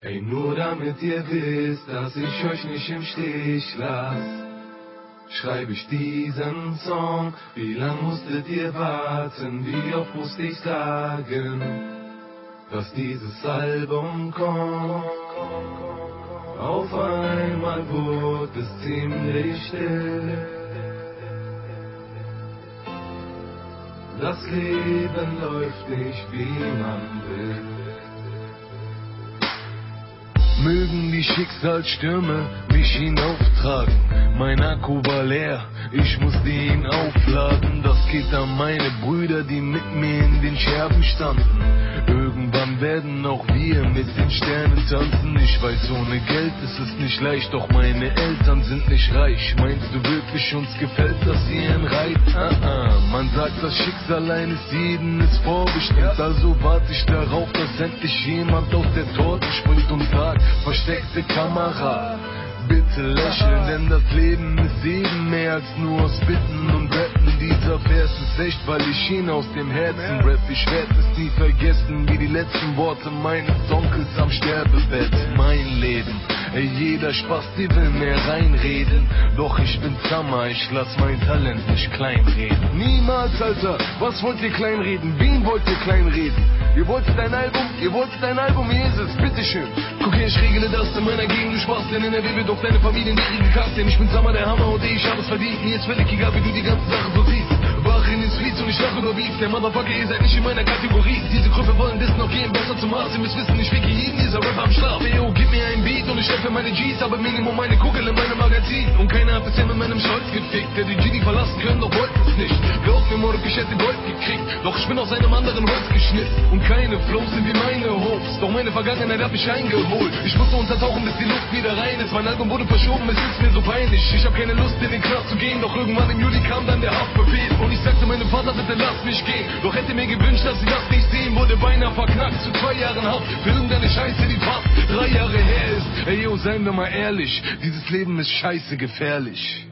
Ey, nur damit ihr wisst, dass ich euch nicht im Stich lass, schreibe ich diesen Song. Wie lang musstet ihr warten? Wie oft musste ich sagen, dass dieses Album kommt? Auf einmal wurde es ziemlich still. Das Leben läuft nicht wie man will. Mögen die Schicksalsstürme mich hinauftragen. Mein Akku war leer, ich musste ihn aufladen. Das geht an meine Brüder, die mit mir in den Scherben standen. Irgendwann werden auch wir mit den Sternen tanzen. Ich weiß, ohne Geld ist es nicht leicht, doch meine Eltern sind nicht reich. Meinst du wirklich, uns gefällt das hier in Reit? Ah, ah. Man sagt, das Schicksal eines jeden ist vorbestimmt. Also warte ich darauf, dass endlich jemand aus der Torte springt und sagt, versteckte Kamera. Bitte lächeln, denn das Leben ist eben mehr als nur aus Bitten und Betten. Vers ist echt, weil ich ihn aus dem Herzen rap. Ich werde es nie vergessen, wie die letzten Worte meines Onkels am Sterbebett. Mein Leben, ey, jeder Spaß, die will mehr reinreden. Doch ich bin Summer, ich lass mein Talent nicht kleinreden. Niemals, Alter, was wollt ihr kleinreden? Wen wollt ihr kleinreden? Ihr wolltet ein Album, ihr wolltet ein Album, hier ist es, bitteschön. Guck her, ich regle das in meiner Gegend, du sparst denn in der wird doch deine Familie niedrige Kasten. Ich bin Sammer, der Hammer und ich hab es verdient. Mir ist völlig egal, wie du die ganze Sache so siehst. Wachen ins Lied und ich lache über Beats. Der Motherfucker, ihr seid nicht in meiner Kategorie. Diese Gruppe wollen das noch gehen, besser zum Arzt. Ihr müsst wissen, ich wicke jeden dieser Rapper am Schlaf. Yo, gib mir ein Beat und ich treffe meine G's, aber Minimum meine Kugel in meinem Magazin. Und keiner hat bisher mit meinem Stolz gefickt, der die Genie verlassen können, doch wollte mir, Mordok, ich hätte Gold gekriegt, doch ich bin aus einem anderen Holz geschnitten. Und keine Flows sind wie meine Hopes, doch meine Vergangenheit hab ich eingeholt. Ich musste untertauchen, bis die Luft wieder rein ist. Mein Album wurde verschoben, es ist mir so peinlich. Ich hab keine Lust, in den Knast zu gehen, doch irgendwann im Juli kam dann der Haftbefehl. Und ich sagte meinem Vater, bitte lass mich gehen. Doch hätte mir gewünscht, dass sie das nicht sehen, wurde beinahe verknackt zu zwei Jahren Haft für irgendeine Scheiße, die fast drei Jahre her ist. Ey yo, seien wir mal ehrlich, dieses Leben ist scheiße gefährlich.